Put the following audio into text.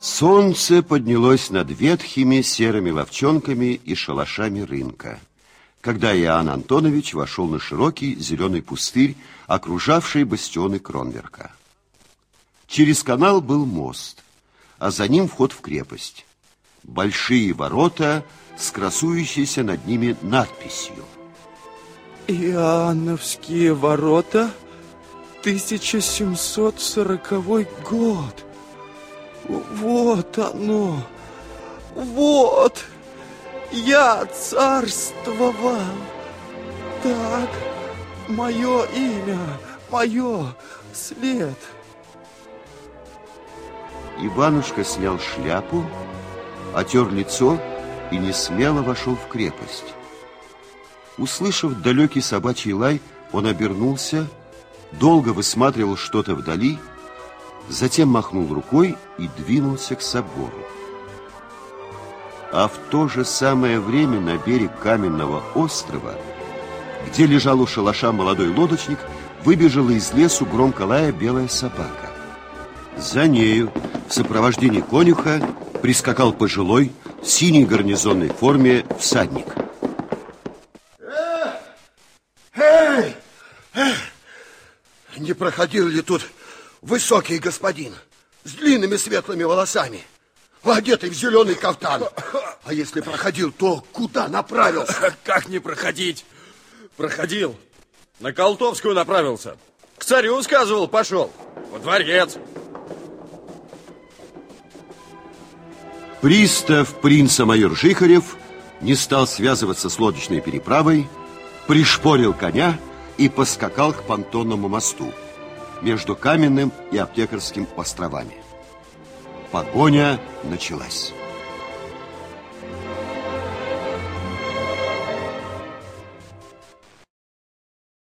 Солнце поднялось над ветхими серыми ловчонками и шалашами рынка, когда Иоанн Антонович вошел на широкий зеленый пустырь, окружавший бастионы Кронверка. Через канал был мост, а за ним вход в крепость. Большие ворота с красующейся над ними надписью. Иоанновские ворота, 1740 год. Вот оно, вот, я царствовал. Так, мое имя, мое след. Иванушка снял шляпу, отер лицо и не смело вошел в крепость. Услышав далекий собачий лай, он обернулся, долго высматривал что-то вдали затем махнул рукой и двинулся к собору. А в то же самое время на берег каменного острова, где лежал у шалаша молодой лодочник, выбежала из лесу громко лая белая собака. За нею, в сопровождении конюха, прискакал пожилой, в синей гарнизонной форме всадник. Эй! Эй! Не проходил ли тут высокий господин с длинными светлыми волосами, одетый в зеленый кафтан. А если проходил, то куда направился? Как не проходить? Проходил. На Колтовскую направился. К царю, сказывал, пошел. Во дворец. Пристав принца-майор Жихарев не стал связываться с лодочной переправой, пришпорил коня и поскакал к понтонному мосту между Каменным и Аптекарским островами. Погоня началась.